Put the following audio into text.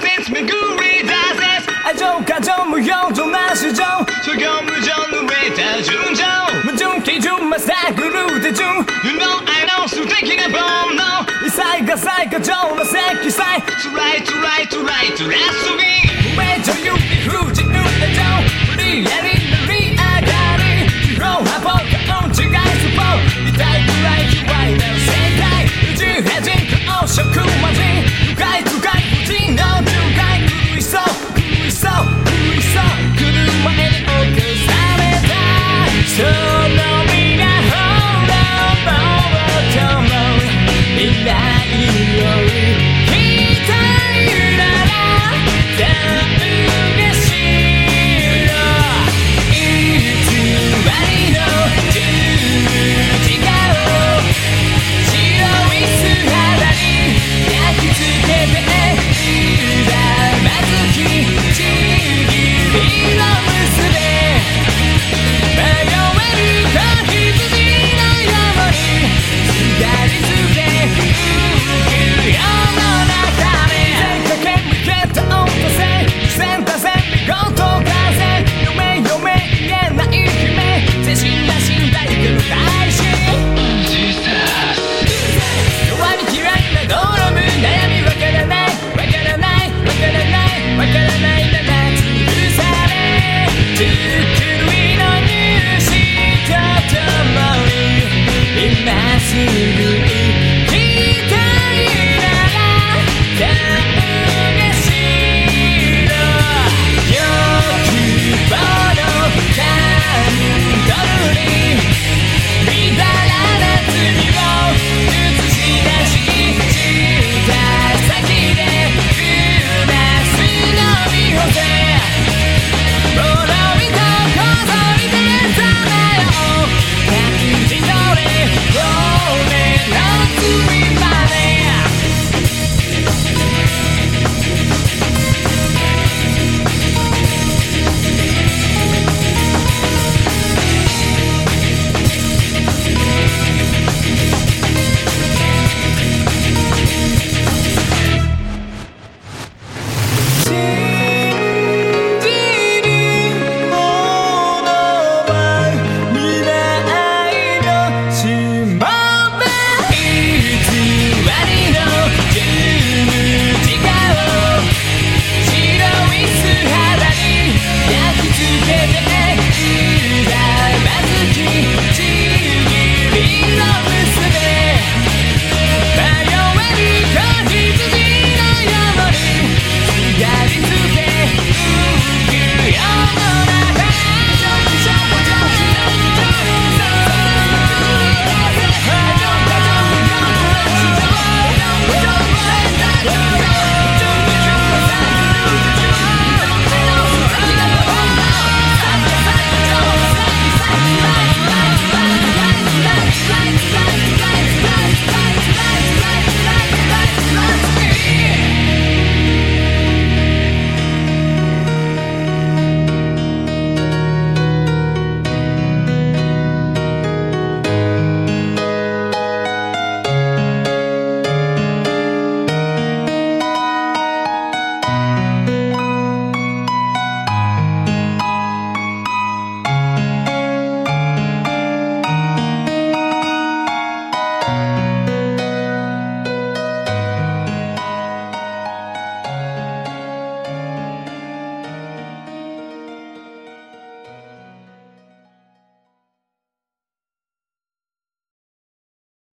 fits don't 아주 가정 무용정 마시죠 소경 무전 왜 다중정 문중 기준 don't 대중 You know I know so thinking about now. 이 사이가 사이가 좀 마세키 say. So right to right to right to right to me. 왜 you?